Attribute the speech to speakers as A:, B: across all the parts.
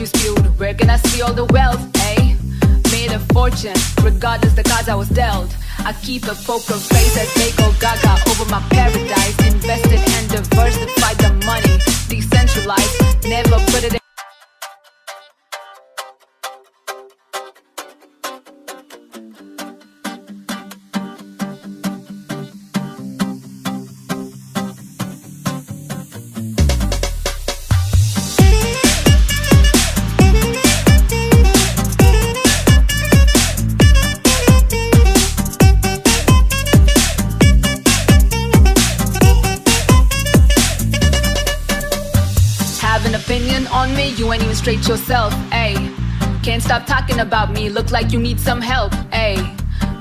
A: you spewed. Where can I see all the wealth, eh? Made a fortune, regardless the cards I was dealt. I keep a poker face as they go gaga over my paradise. Invested Have an opinion on me, you ain't even straight yourself, ayy. Can't stop talking about me, look like you need some help, ayy.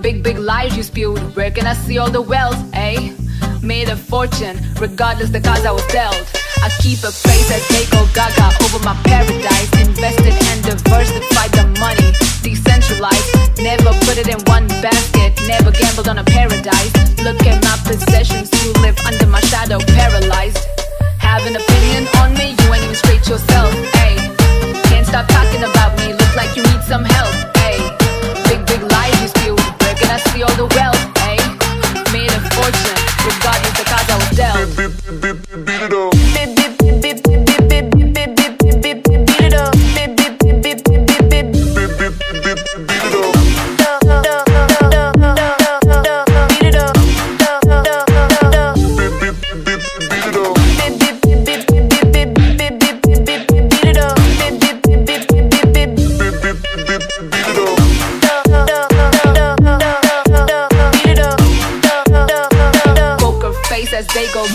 A: Big, big lies you spewed, where can I see all the wealth, ayy? Made a fortune, regardless the cards I was dealt. I keep a face as they go gaga over my paradise. Invested and diversified the money, decentralized. Never put it in one basket, never gambled on a paradise. Look at my possessions, you live under my shadow, paralyzed. Have an opinion on me, you ain't even straight yourself, ayy.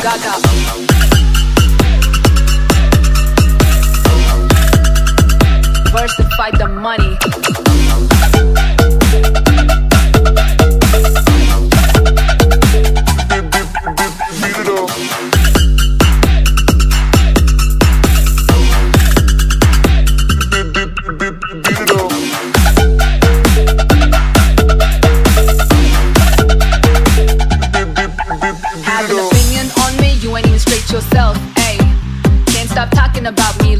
A: Gaga.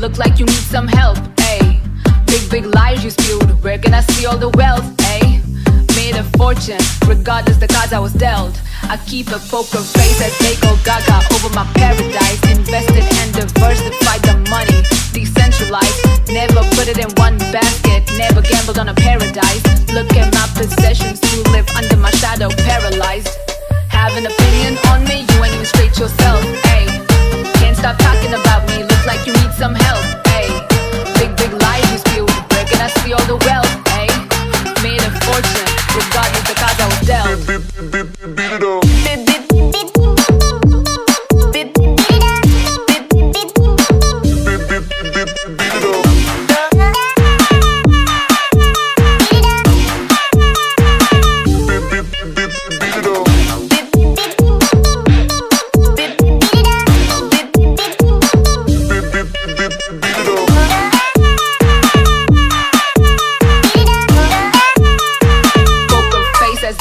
A: Look like you need some help, ayy. Big, big lies you spewed, where can I see all the wealth, ayy? Made a fortune, regardless the cards I was dealt. I keep a poker face as they go gaga over my paradise. Invested and diversified the money, decentralized. Never put it in one basket, never gambled on a paradise. Look at my possessions, you live under my shadow, paralyzed. Having an I see all the wealth, ayy? Made a fortune, regardless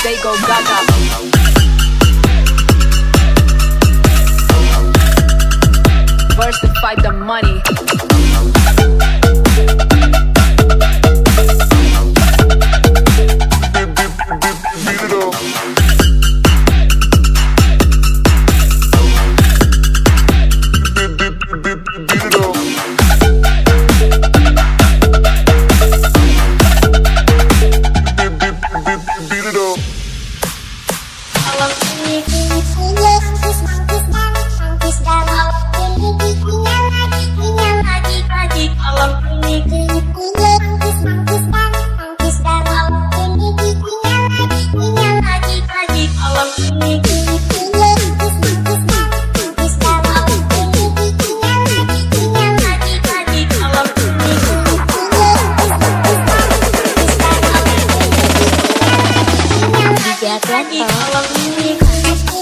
A: they go gaga. Versify the money.
B: me, cause